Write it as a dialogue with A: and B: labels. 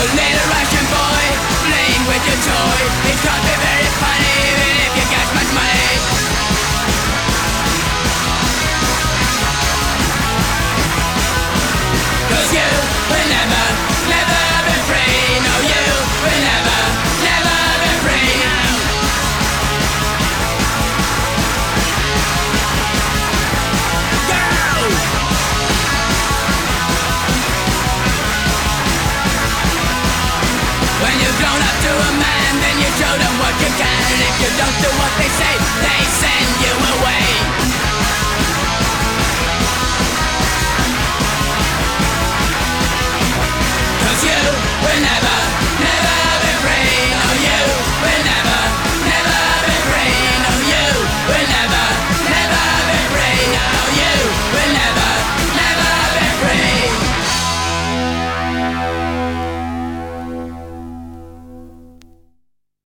A: Later I When you've grown up to a man, then you show them what you can. If you don't do what they say.